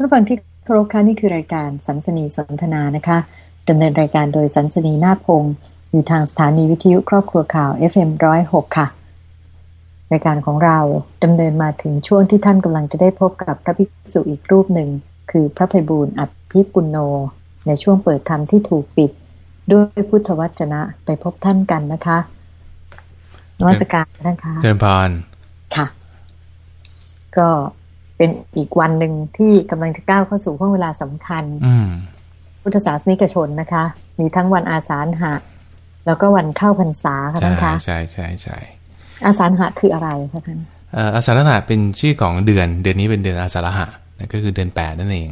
ท่านฟังที่เคารพค่ะนี่คือรายการสันสนีสนทนานะคะดำเนินรายการโดยสันสนีนาพงศ์อยู่ทางสถานีวิทยุครอบครัวข่าว FM106 ค่ะ รายการของเราดำเนินมาถึงช่วงที่ท่านกำลังจะได้พบกับพระภิกษุอีกรูปหนึ่ง คือพระภัยบูรณ์อับพิปุณโน ในช่วงเปิดธรรมที่ถูกปิด ด้วยพุทธวจนะไปพบท่านกันนะคะนวัตการท่านคะเจริญพรค่ะ ก็ เป็นอีกวันหนึ่งที่กำลังจะก้าวเข้าสู่ช่วงเวลาสำคัญอืพุทธศาสนิกชนนะคะ มีทั้งวันอาสาฬหะ แล้วก็วันเข้าพรรษาค่ะท่านคะใช่ใช่ใช่อาสาฬหะคืออะไรคะท่านอาสาฬหะเป็นชื่อของเดือน เดือนนี้เป็นเดือนอาสาฬหะก็คือเดือนแปดนั่นเอง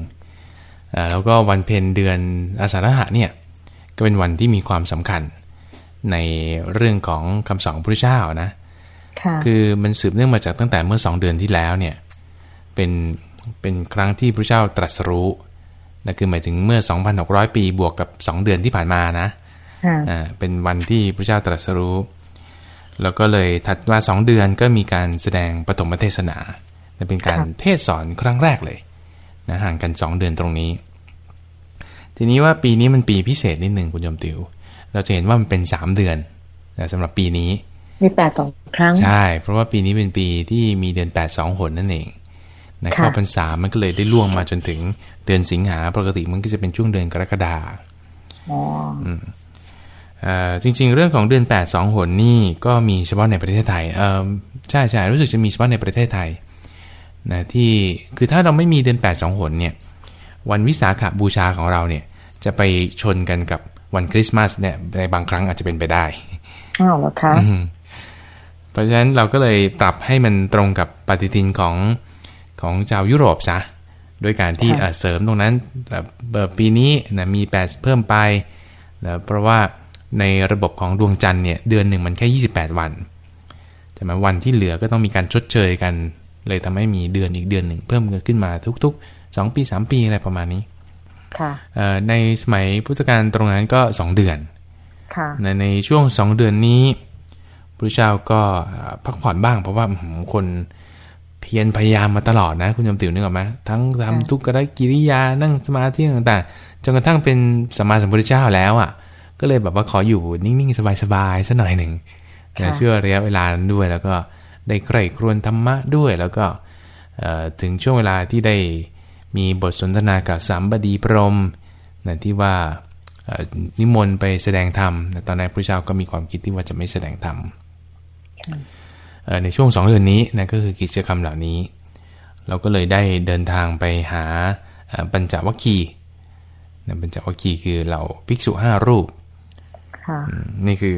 แล้วก็วันเพ็ญเดือนอาสาฬหะเนี่ยก็เป็นวันที่มีความสำคัญในเรื่องของคำสอนพระเจ้านะ คือมันสืบเนื่องมาจากตั้งแต่เมื่อสองเดือนที่แล้วเนี่ย เป็นเป็นครั้งที่พระเจ้าตรัสรู้นะคือหมายถึงเมื่อ 2,600 ปีบวกกับ 2 เดือนที่ผ่านมานะอ่าเป็นวันที่พระเจ้าตรัสรู้ แล้วก็เลยถัดมาสองเดือนก็มีการแสดงปฐมเทศนาเป็นการเทศสอนครั้งแรกเลยนะห่างกัน2เดือนตรงนี้ ทีนี้ว่าปีนี้มันปีพิเศษนิดหนึ่งคุณยมติว เราจะเห็นว่ามันเป็นสามเดือนนะสำหรับปีนี้มีแปดสองครั้ง ใช่ เพราะว่าปีนี้เป็นปีที่มีเดือนแปดสองหนนั่นเอง นะเข้าพรรษามันก็เลยได้ล่วงมาจนถึงเดือนสิงหาปกติมันก็จะเป็นช่วงเดือนกรกฎาอ๋อจริง ๆ เรื่องของเดือนแปดสองหนนี่ก็มีเฉพาะในประเทศไทยเออใช่ใช่รู้สึกจะมีเฉพาะในประเทศไทยนะที่คือถ้าเราไม่มีเดือนแปดสองหนเนี่ย วันวิสาขบูชาของเราเนี่ย จะไปชนกันกับวันคริสต์มาสเนี่ยในบางครั้งอาจจะเป็นไปได้อ้าวเหรอคะเพราะฉะนั้นเราก็เลยปรับให้มันตรงกับปฏิทินของ ของชาวยุโรปซะด้วยการที่เสริมตรงนั้นแบบปีนี้นะมีแปดเพิ่มไปแล้วเพราะว่าในระบบของดวงจันทร์เนี่ยเดือนหนึ่งมันแค่ 28 วันแต่มาวันที่เหลือก็ต้องมีการชดเชยกัน เลยทำให้มีเดือนอีกเดือนหนึ่งเพิ่มขึ้นมาทุก ๆ 2 ปี 3 ปีอะไรประมาณนี้ในสมัยพุทธกาลตรงนั้นก็สองเดือนในในช่วงสองเดือนนี้พระเจ้าก็พักผ่อนบ้างเพราะว่าคนเพียรพยายามมาตลอดนะ คุณยมติ๋วนึกออกไหมทั้งทำทุกขกิริยานั่งสมาธิต่างๆจนกระทั่งเป็นสมมาสัมพุทธเจ้าแล้วอะ ก็เลยแบบว่าขออยู่นิ่งๆ สบายๆสัหน่อยหนึ่งเชื่อระยะเวลานั้นด้วย แล้วก็ได้ใคร่ครวญธรรมะด้วย แล้วก็ถึงช่วงเวลาที่ได้มีบทสนทนากับสามบดีพรมนะที่ว่านิมนต์ไปแสดงธรรมแต่ตอนนั้นพระเจ้าก็มีความคิดที่ว่าจะไม่แสดงธรรม ในช่วงสองเดือนนี้นะก็คือกิจกรรมเหล่านี้ เราก็เลยได้เดินทางไปหาปัญจวัคคีย์ปัญจวัคคีย์คือเราภิกษุห้ารูปนี่คือ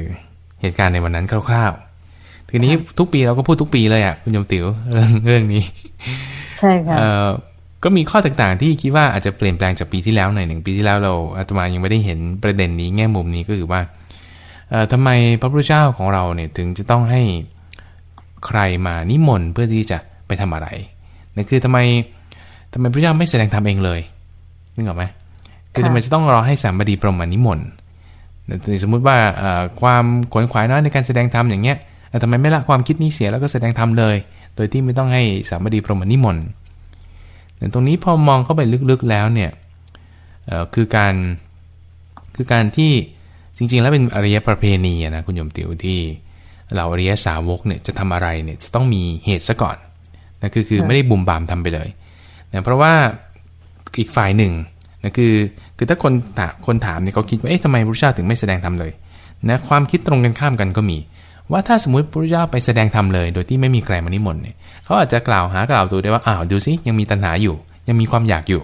เหตุการณ์ในวันนั้นคร่าวๆ ทีนี้ทุกปีเราก็พูดทุกปีเลยอะคุณยมติ๋วเรื่องเรื่องนี้ ใช่ค่ะก็มีข้อต่างๆ ที่คิดว่าอาจจะเปลี่ยนแปลงจากปีที่แล้วหน่อยหนึ่งปีที่แล้วเราอาตมายังไม่ได้เห็นประเด็นนี้แง่มุมนี้ก็คือว่าทำไมพระพุทธเจ้าของเราเนี่ยถึงจะต้องให้ ใครมานิมนต์เพื่อที่จะไปทำอะไรนั่นคือทำไมทำไมพระเจ้าไม่แสดงธรรมเองเลยนึกออกไหมคือทำไมจะต้องรอให้สามบดีพรหมานิมนต์สมมุติว่าความขวนขวายน้อยในการแสดงธรรมอย่างเงี้ยทำไมไม่ละความคิดนี้เสียแล้วก็แสดงธรรมเลย โดยที่ไม่ต้องให้สามบดีพรหมานิมนต์ตรงนี้พอมองเข้าไปลึกๆแล้วเนี่ยคือการคือการที่จริงๆ แล้วเป็นอริยประเพณีนะคุณโยมติวที่ เราอริยสาวกเนี่ยจะทำอะไรเนี่ยจะต้องมีเหตุซะก่อนนะคือคือไม่ได้บุมบามทำไปเลยนะเพราะว่าอีกฝ่ายหนึ่งนะคือคือถ้าคนถามคนถามเนี่ยเขาคิดว่าเอ๊ะทำไมพระเจ้าถึงไม่แสดงธรรมเลยนะความคิดตรงกันข้ามกันก็มี ว่าถ้าสมมติพระเจ้าไปแสดงธรรมเลย โดยที่ไม่มีใครมานิมนต์เนี่ยเขาอาจจะกล่าวหากล่าวตัวได้ว่าอ้าวดูซิยังมีตัณหาอยู่ ยังมีความอยากอยู่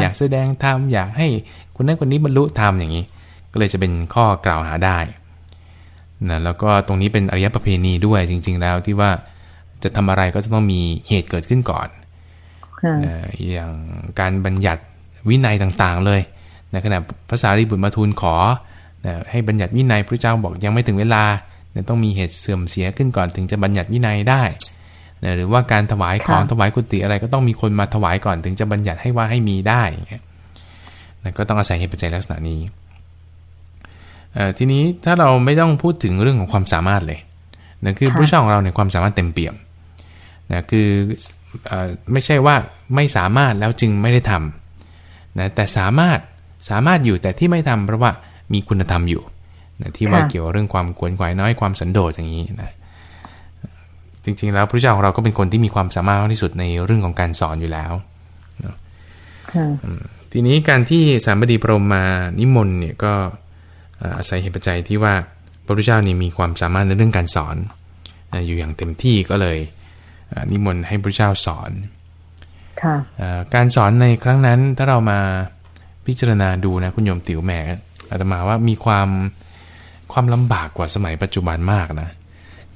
อยากแสดงธรรมอยากให้คนนั้นคนนี้บรรลุธรรมอย่างนี้ ก็เลยจะเป็นข้อกล่าวหาได้ นะแล้วก็ตรงนี้เป็นอริยประเพณีด้วยจริง ๆ แล้วที่ว่าจะทำอะไรก็จะต้องมีเหตุเกิดขึ้นก่อนนะอย่างการบัญญัติวินัยต่างๆเลยในขณะภาษาริบุตรมาทูลขอนะให้บัญญัติวินัยพระเจ้าบอกยังไม่ถึงเวลานะต้องมีเหตุเสื่อมเสียขึ้นก่อนถึงจะบัญญัติวินัยได้นะหรือว่าการถวายของถวายกุฏิอะไรก็ต้องมีคนมาถวายก่อนถึงจะบัญญัติให้ว่าให้มีได้นะก็ต้องอาศัยเหตุปัจจัยลักษณะนี้ ทีนี้ถ้าเราไม่ต้องพูดถึงเรื่องของความสามารถเลยนะคือพระเจ้าของเราเนี่ยความสามารถเต็มเปี่ยมนะคือไม่ใช่ว่าไม่สามารถแล้วจึงไม่ได้ทำนะแต่สามารถสามารถอยู่แต่ที่ไม่ทำเพราะว่ามีคุณธรรมอยู่นะที่ว่าเกี่ยวเรื่องความกวนกวายน้อยความสันโดษอย่างนี้นะจริงๆแล้วพระเจ้าของเราก็เป็นคนที่มีความสามารถมากที่สุดในเรื่องของการสอนอยู่แล้วทีนี้การที่สามบดีพรมมานิมนต์เนี่ยก็ อาศัยเหตุปัจจัยที่ว่าพระพุทธเจ้านี่มีความสามารถในเรื่องการสอนอยู่อย่างเต็มที่ก็เลยนิมนต์ให้พระเจ้าสอนการสอนในครั้งนั้นถ้าเรามาพิจารณาดูนะคุณโยมติ๋วแหมอาตมาว่ามีความความลำบากกว่าสมัยปัจจุบันมากนะ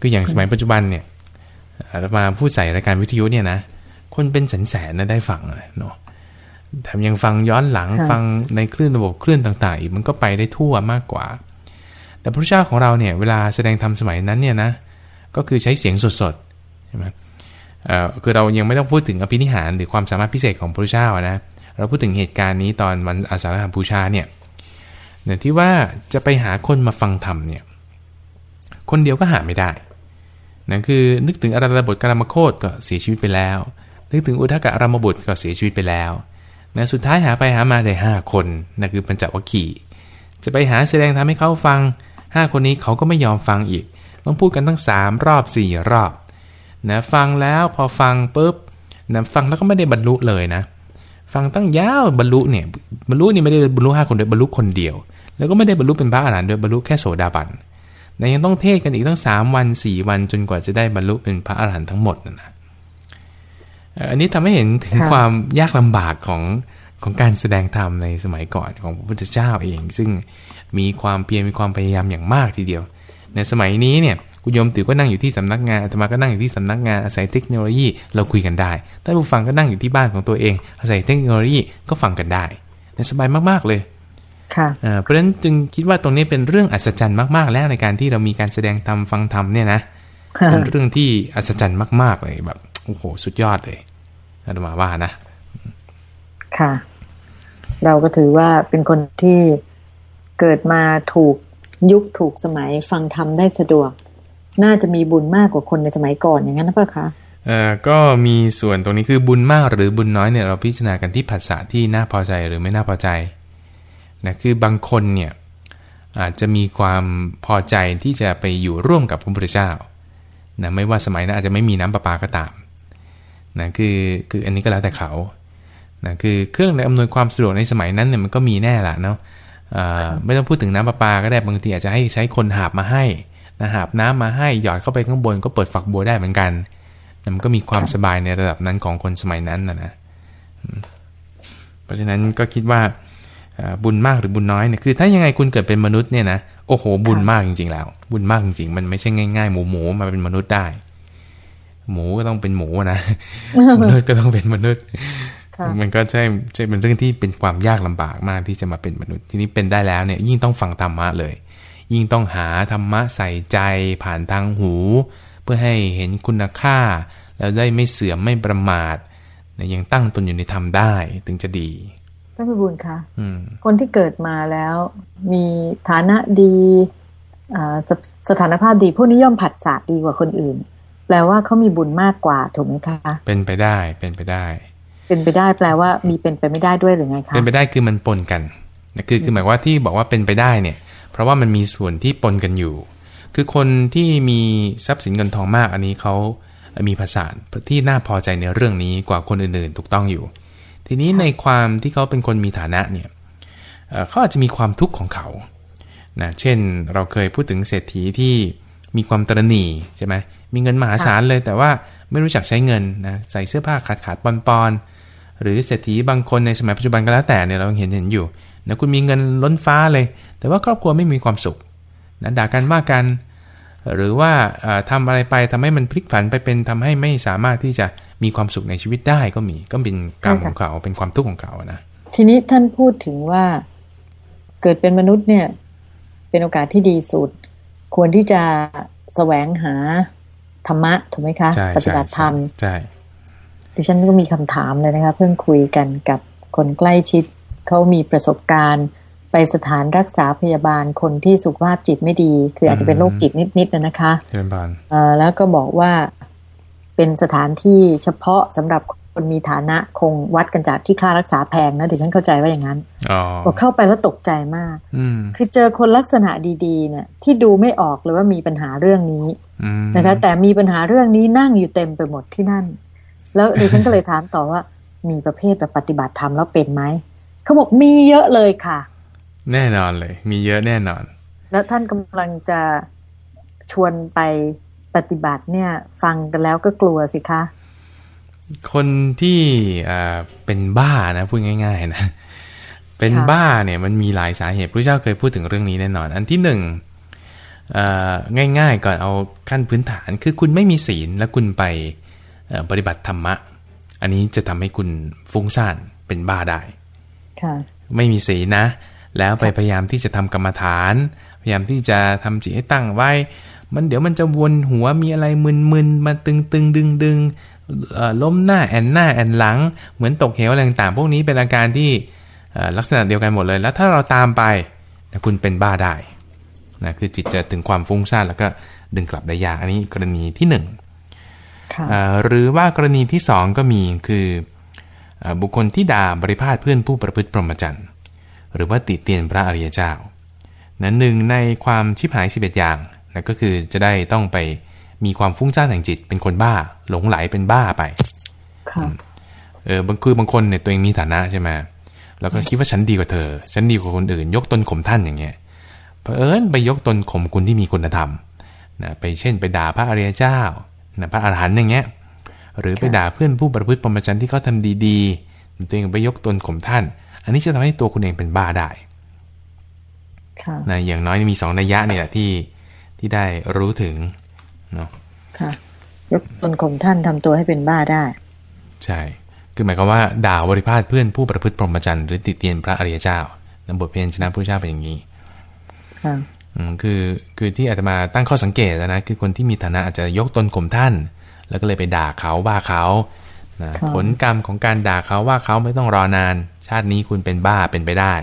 คืออย่างสมัยปัจจุบันเนี่ยอาตมาพูดใส่รายการวิทยุเนี่ยนะคนเป็นแสนแสนนะได้ฟังเนาะ แถมยังฟังย้อนหลังฟังในคลื่นระบบคลื่นต่างๆอีกมันก็ไปได้ทั่วมากกว่า แต่พระเจ้าของเราเนี่ยเวลาแสดงธรรมสมัยนั้นเนี่ยนะก็คือใช้เสียงสดๆใช่ไหมคือเรายังไม่ต้องพูดถึงอภินิหารหรือความสามารถพิเศษของพระเจ้านะเราพูดถึงเหตุการณ์นี้ตอนวันอาสาฬหบูชาเนี่ยเนี่ยที่ว่าจะไปหาคนมาฟังธรรมเนี่ยคนเดียวก็หาไม่ได้นั่นคือนึกถึงอาราธบทกรามโคตก็เสียชีวิตไปแล้ว นึกถึงอุทกะอารามบุตรก็เสียชีวิตไปแล้ว นะสุดท้ายหาไปหามาได้ห้าคนนั่นคือปัญจวัคคีย์จะไปหาแสดงทำให้เขาฟังห้าคนนี้เขาก็ไม่ยอมฟังอีก ต้องพูดกันตั้งสามรอบสี่รอบนะฟังแล้วพอฟังปุ๊บนะฟังแล้วก็ไม่ได้บรรลุเลยนะ ฟังตั้งยาวบรรลุเนี่ยบรรลุนี่ไม่ได้บรรลุห้าคนเดียบรรลุคนเดียว แล้วก็ไม่ได้บรรลุเป็นพระอรหันต์ด้วยบรรลุแค่โสดาบันนะยังต้องเทศกันอีกตั้งสามวันสี่วันจนกว่าจะได้บรรลุเป็นพระอรหันต์ทั้งหมดนะ อันนี้ทำให้เห็นถึงความยากลำบากของของการแสดงธรรมในสมัยก่อนของพระพุทธเจ้าเอง ซึ่งมีความเพียรมีความพยายามอย่างมากทีเดียว ในสมัยนี้เนี่ยคุณโยมติ๋วก็นั่งอยู่ที่สำนักงานอาตมาก็นั่งอยู่ที่สำนักงานอาศัยเทคโนโลยีเราคุยกันได้ถ้าผู้ฟังก็นั่งอยู่ที่บ้านของตัวเอง อาศัยเทคโนโลยีก็ฟังกันได้ในสบายมากๆเลยค่ะเพราะฉะนั้นจึงคิดว่าตรงนี้เป็นเรื่องอัศจรรย์มาก ๆ แล้วในการที่เรามีการแสดงธรรมฟังธรรมเนี่ยนะเป็นเรื่องที่อัศจรรย์มาก ๆ เลยแบบ โอ้โห สุดยอดเลยอาตมาว่านะ ค่ะ เราก็ถือว่าเป็นคนที่เกิดมาถูกยุคถูกสมัยฟังธรรมได้สะดวก น่าจะมีบุญมากกว่าคนในสมัยก่อนอย่างนั้นนะเพื่อคะเอ่อก็มีส่วนตรงนี้คือบุญมากหรือบุญน้อยเนี่ยเราพิจารณากันที่ภาษาที่น่าพอใจหรือไม่น่าพอใจนะคือบางคนเนี่ยอาจจะมีความพอใจที่จะไปอยู่ร่วมกับพระพุทธเจ้านะไม่ว่าสมัยนั้นอาจจะไม่มีน้ำประปาก็ตาม นะคือคืออันนี้ก็แล้วแต่เขานะคือเครื่องในอำนวยความสะดวกในสมัยนั้นเนี่ยมันก็มีแน่ละเนาะไม่ต้องพูดถึงน้ำประปาก็ได้บางทีอาจจะให้ใช้คนหาบมาให้นะหาบน้ำมาให้หยอดเข้าไปข้างบนก็เปิดฝักบัวได้เหมือนกันมันก็มีความสบายในระดับนั้นของคนสมัยนั้นนะนะเพราะฉะนั้นก็คิดว่าบุญมากหรือบุญน้อยเนี่ยคือถ้ายังไงคุณเกิดเป็นมนุษย์เนี่ยนะโอ้โหบุญมากจริง ๆ แล้ว บุญมากจริงๆมันไม่ใช่ง่ายๆหมูหมูมาเป็นมนุษย์ได้ หมูก็ต้องเป็นหมูนะมนุษย์ก็ต้องเป็นมนุษย์มันก็ใช่ใช่เป็นเรื่องที่เป็นความยากลำบากมากที่จะมาเป็นมนุษย์ ทีนี้เป็นได้แล้วเนี่ย ยิ่งต้องฟังธรรมะเลย ยิ่งต้องหาธรรมะใส่ใจผ่านทางหู เพื่อให้เห็นคุณค่า แล้วได้ไม่เสื่อมไม่ประมาทยังตั้งตนอยู่ในธรรมได้ถึงจะดีท่านพิบูลคะคนที่เกิดมาแล้ว มีฐานะดีสสถานภาพดีผู้นิยมผัดสะดีกว่าคนอื่น แปลว่าเขามีบุญมากกว่าถูกไหมคะ เป็นไปได้เป็นไปได้ เป็นไปได้แปลว่ามีเป็นไปไม่ได้ด้วยหรือไงคะเป็นไปได้คือมันปนกันคือคือหมายว่าที่บอกว่าเป็นไปได้เนี่ย เพราะว่ามันมีส่วนที่ปนกันอยู่ คือคนที่มีทรัพย์สินเงินทองมาก อันนี้เขามีภาษาที่น่าพอใจในเรื่องนี้กว่าคนอื่นๆถูกต้องอยู่ ทีนี้ในความที่เขาเป็นคนมีฐานะเนี่ยเขาอาจจะมีความทุกข์ของเขานะเช่นเราเคยพูดถึงเศรษฐีที่มีความตรณีใช่ไหม มีเงินมหาศาลเลย แต่ว่าไม่รู้จักใช้เงินนะใส่เสื้อผ้าขาดขาดปอนปอนหรือเศรษฐีบางคนในสมัยปัจจุบันก็แล้วแต่เนี่ยเราเห็นเห็นอยู่นะคุณมีเงินล้นฟ้าเลย แต่ว่าครอบครัวไม่มีความสุขนะด่ากันว่ากัน หรือว่าทำอะไรไปทำให้มันพลิกผันไปเป็นทำให้ไม่สามารถที่จะมีความสุขในชีวิตได้ก็มีก็เป็นกรรมของเขาเป็นความทุกข์ของเขานะทีนี้ท่านพูดถึงว่าเกิดเป็นมนุษย์เนี่ย เป็นโอกาสที่ดีสุด ควรที่จะแสวงหา ธรรมะถูกไหมคะ ปฏิบัติธรรมใช่ดิฉันก็มีคำถามเลยนะคะ เพิ่งคุยกันกับคนใกล้ชิดเขามีประสบการณ์ไปสถานรักษาพยาบาลคนที่สุขภาพจิตไม่ดี คืออาจจะเป็นโรคจิตนิดๆนะคะเป็นบานแล้วก็บอกว่าเป็นสถานที่เฉพาะสำหรับ คนมีฐานะคงวัดกันจากที่ค่ารักษาแพงนะเดี๋ยวฉันเข้าใจว่าอย่างนั้นอ๋อพอเข้าไปแล้วตกใจมากอืมคือเจอคนลักษณะดีๆ เนี่ย ที่ดูไม่ออกเลยว่ามีปัญหาเรื่องนี้อืมนะคะ แต่มีปัญหาเรื่องนี้นั่งอยู่เต็มไปหมดที่นั่น แล้วดิฉันก็เลยถามต่อว่า มีประเภทแบบปฏิบัติธรรมแล้วเป็นไหมเขาบอกมีเยอะเลยค่ะ แน่นอนเลย มีเยอะแน่นอน แล้วท่านกำลังจะชวนไปปฏิบัติเนี่ย ฟังกันแล้วก็กลัวสิคะ คนที่อ่าเป็นบ้านะพูดง่าย ๆ นะ เป็นบ้าเนี่ยมันมีหลายสาเหตุพระเจ้าเคยพูดถึงเรื่องนี้แน่นอน อันที่หนึ่งเอ่อง่าย ๆ ก่อนเอาขั้นพื้นฐานคือคุณไม่มีศีลแล้วคุณไปเอ่อปฏิบัติธรรมะ อันนี้จะทำให้คุณฟุ้งซ่านเป็นบ้าได้ค่ะไม่มีศีลนะ แล้วไปพยายามที่จะทำกรรมฐาน พยายามที่จะทำจิตให้ตั้งไว้ มันเดี๋ยวมันจะวนหัวมีอะไรมึนๆมาตึงตึงดึงดึงๆเอ่อ ล้มหน้าแอนหน้าแอนหลัง เหมือนตกเหวอะไรต่างๆพวกนี้เป็นอาการที่เอ่อลักษณะเดียวกันหมดเลย แล้วถ้าเราตามไปนะคุณเป็นบ้าได้นะคือจิตจะถึงความฟุ้งซ่านแล้วก็ดึงกลับได้ยากอันนี้กรณีที่หนึ่งค่ะเอ่อหรือว่ากรณีที่สองก็มีคือเอ่อบุคคลที่ด่าบริพาทเพื่อนผู้ประพฤติพรหมจรรย์หรือว่าติเตียนพระอริยเจ้านั้นหนึ่งในความชิบหาย 11 อย่างนะก็คือจะได้ต้องไปมีความฟุ้งซ่านแห่งจิตเป็นคนบ้า หลงไหลเป็นบ้าไปค่ะเออบางคือบางคนเนี่ยตัวเองมีฐานะใช่ไหมแล้วก็คิดว่าฉันดีกว่าเธอ ฉันดีกว่าคนอื่น ยกตนข่มท่านอย่างเงี้ยเผอิญไปยกตนข่มคุณที่มีคุณธรรมนะไปเช่นไปด่าพระอริยเจ้านะพระอรหันต์อย่างเงี้ย หรือไปด่าเพื่อนผู้ประพฤติพรหมจรรย์ที่เขาทำดีๆ ตัวเองไปยกตนข่มท่าน อันนี้จะทำให้ตัวคุณเองเป็นบ้าได้ค่ะนะอย่างน้อยมีสองนัยยะเนี่ยแหละที่ที่ได้รู้ถึงเนาะ ค่ะยกตนข่มท่านทำตัวให้เป็นบ้าได้ ใช่ คือหมายความว่าด่าบริพาทเพื่อนผู้ประพฤติพรหมจรรย์หรือติเตียนพระอริยเจ้านะบทเพียนชนะพระเจ้าเป็นอย่างนี้ค่ะอืมคือคือที่อาตมาตั้งข้อสังเกตนะคือคนที่มีฐานะอาจจะยกตนข่มท่าน แล้วก็เลยไปด่าเขาว่าเขานะค่ะผลกรรมของการด่าเขาว่าเขาไม่ต้องรอนาน ชาตินี้คุณเป็นบ้าเป็นไปได้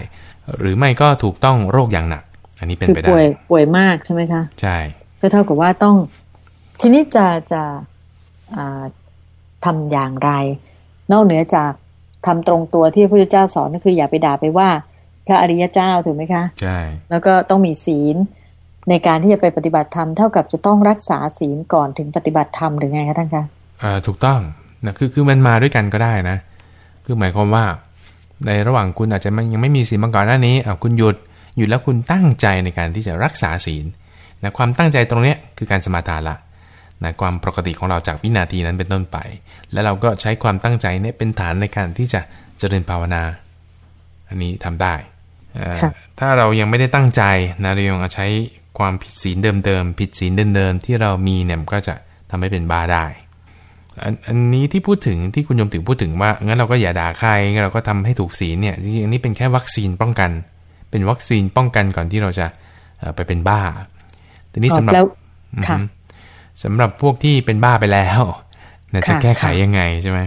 หรือไม่ก็ถูกต้องโรคอย่างหนัก อันนี้เป็นคือไปได้ป่วยป่วยมากใช่ไหมคะ ใช่ก็เท่ากับว่าต้อง ทีนี้จะจะอ่าทำอย่างไร นอกเหนือจากทำตรงตัวที่พระพุทธเจ้าสอนก็คืออย่าไปด่าไปว่า พระอริยเจ้าถูกไหมคะใช่แล้วก็ต้องมีศีลในการที่จะไปปฏิบัติธรรมเท่ากับจะต้องรักษาศีลก่อนถึงปฏิบัติธรรมหรือไงคะท่านคะเอ่อถูกต้องนะคือคือมันมาด้วยกันก็ได้นะ คือหมายความว่า ในระหว่างคุณอาจจะไม่ยังไม่มีศีลมาก่อนหน้านี้อะคุณหยุดหยุดแล้วคุณตั้งใจในการที่จะรักษาศีลนะความตั้งใจตรงเนี้ยคือการสมาทานละ นะความปกติของเราจากวินาทีนั้นเป็นต้นไป แล้วเราก็ใช้ความตั้งใจเนี่ยเป็นฐานในการที่จะเจริญภาวนา อันนี้ทำได้เอ่อค่ะถ้าเรายังไม่ได้ตั้งใจนะเรายังใช้ความผิดศีลเดิมๆผิดศีลเดิมๆที่เรามีเนี่ยมันก็จะทำให้เป็นบ้าได้อันอันนี้ที่พูดถึงที่คุณโยมถึงพูดถึงว่างั้นเราก็อย่าด่าใครงั้นเราก็ทำให้ถูกศีลเนี่ยจริงๆอันนี้เป็นแค่วัคซีนป้องกัน เป็นวัคซีนป้องกันก่อนที่เราจะเอ่อไปเป็นบ้าทีนี้สำหรับแล้วอือฮึค่ะ สำหรับพวกที่เป็นบ้าไปแล้วนะจะค่ะแก้ไขค่ะยังไงใช่ไหม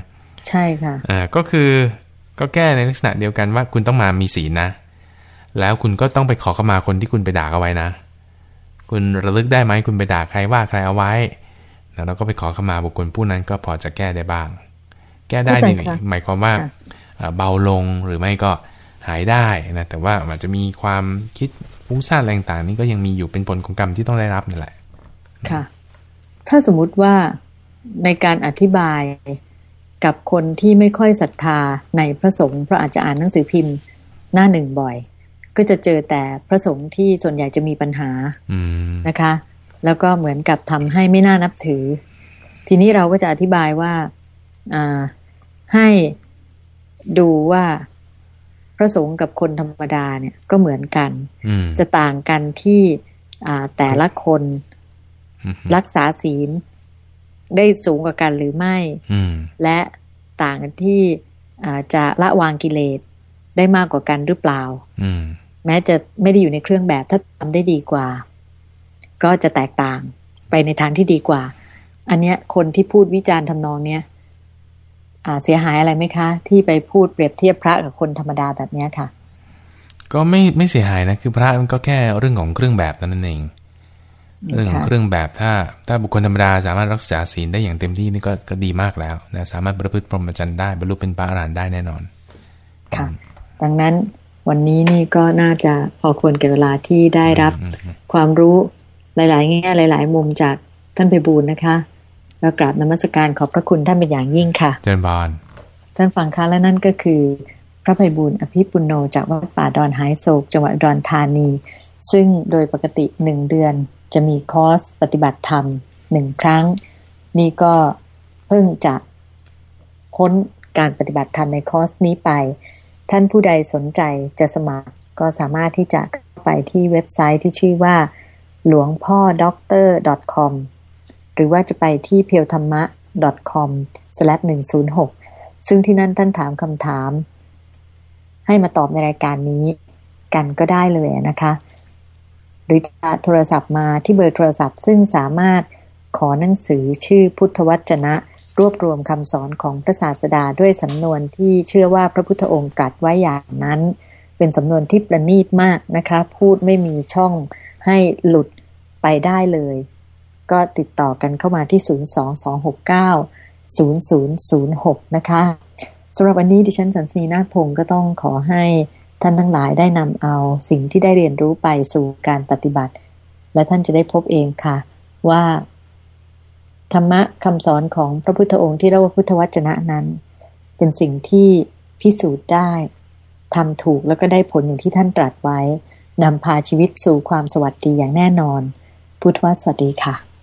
ใช่ค่ะอ่าก็คือก็แก้ในลักษณะเดียวกันว่าคุณต้องมามีศีลนะ แล้วคุณก็ต้องไปขอเข้ามาคนที่คุณไปด่าเขาไว้นะ คุณระลึกได้ไหมคุณไปด่าใครว่าใครเอาไว้แล้วเราก็ไปขอเข้ามาบุคคลผู้นั้นก็พอจะแก้ได้บ้าง แก้ได้เข้าใจนี่ค่ะหมายความว่าค่ะเอ่อเบาลงหรือไม่ก็หายได้นะแต่ว่ามันจะมีความคิดฟุ้งซ่านอะไรต่างๆนี่ก็ยังมีอยู่เป็นผลของกรรมที่ต้องได้รับนั่นแหละ ค่ะ ถ้าสมมุติว่าในการอธิบายกับคนที่ไม่ค่อยศรัทธาในพระสงฆ์เพราะอาจจะอ่านหนังสือพิมพ์หน้าหนึ่งบ่อย ก็จะเจอแต่พระสงฆ์ที่ส่วนใหญ่จะมีปัญหาอืมนะคะ แล้วก็เหมือนกับทำให้ไม่น่านับถือ ทีนี้เราก็จะอธิบายว่าอ่าให้ดูว่าพระสงฆ์กับคนธรรมดาเนี่ยก็เหมือนกันอืมจะต่างกันที่อ่าแต่ละคนอืม รักษาศีลได้สูงกว่ากันหรือไม่อืมและต่างกันที่อ่าจะละวางกิเลสได้มากกว่ากันหรือเปล่าอืมแม้จะไม่ได้อยู่ในเครื่องแบบถ้าทำได้ดีกว่า ก็จะแตกต่างไปในทางที่ดีกว่า อันเนี้ยคนที่พูดวิจารณ์ทำนองเนี้ยอ่าเสียหายอะไรไหมคะ ที่ไปพูดเปรียบเทียบพระกับคนธรรมดาแบบเนี้ยค่ะ ก็ไม่ไม่เสียหายนะ คือพระมันก็แค่เรื่องของเครื่องแบบเท่านั้นเอง เรื่องเครื่องแบบถ้าถ้าบุคคลธรรมดาสามารถรักษาศีลได้อย่างเต็มที่นี่ก็ก็ดีมากแล้วนะสามารถประพฤติพรหมจรรย์ได้บรรลุเป็นพระอรหันต์ได้แน่นอน ค่ะ ดังนั้นวันนี้นี่ก็น่าจะพอควรแก่เวลาที่ได้รับความรู้หลาย ๆ แง่หลาย ๆ มุมจากท่านไปบูลนะคะแล้วกราบนมัสการขอบพระคุณท่านเป็นอย่างยิ่งค่ะเจริญบานท่านฟังคะและนั่นก็คือ พระไพบูลอภิปุโนจากวัดป่าดอนหายโศกจังหวัดดอนธานี ซึ่งโดยปกติหนึ่งเดือนจะมีคอร์สปฏิบัติธรรมหนึ่งครั้ง นี่ก็เพิ่งจะพ้นการปฏิบัติธรรมในคอร์สนี้ไป ท่านผู้ใดสนใจจะสมัครก็สามารถที่จะเข้าไปที่เว็บไซต์ที่ชื่อว่า หลวงพ่อด็อกเตอร์ .com หรือว่าจะไปที่ Pure ธรรมะ .com 1 0 6 ซึ่งที่นั่นท่านถามคำถาม ให้มาตอบในรายการนี้กันก็ได้เลยนะคะ หรือจะโทรศัพท์มาที่เบอร์โทรศัพท์ ซึ่งสามารถขอหนังสือชื่อพุทธวจนะ รวบรวมคำสอนของพระศาสดาด้วยสำนวนที่เชื่อว่าพระพุทธองค์ตรัสไว้อย่างนั้น เป็นสำนวนที่ประณีตมากนะคะ พูดไม่มีช่องให้หลุดไปได้เลย ก็ติดต่อกันเข้ามาที่ 022690006 นะคะสำหรับวันนี้ดิฉันสันสีนาพงศ์ก็ต้องขอให้ ท่านทั้งหลายได้นำเอาสิ่งที่ได้เรียนรู้ไปสู่การปฏิบัติ และท่านจะได้พบเองค่ะ ว่า ธรรมะคำสอนของพระพุทธองค์ที่เรียกว่าพุทธวจนะนั้น เป็นสิ่งที่พิสูจน์ได้ทำถูกแล้วก็ได้ผลอย่างที่ท่านตรัสไว้นำพาชีวิตสู่ความสวัสดีอย่างแน่นอน พุทธวสวัสดีค่ะ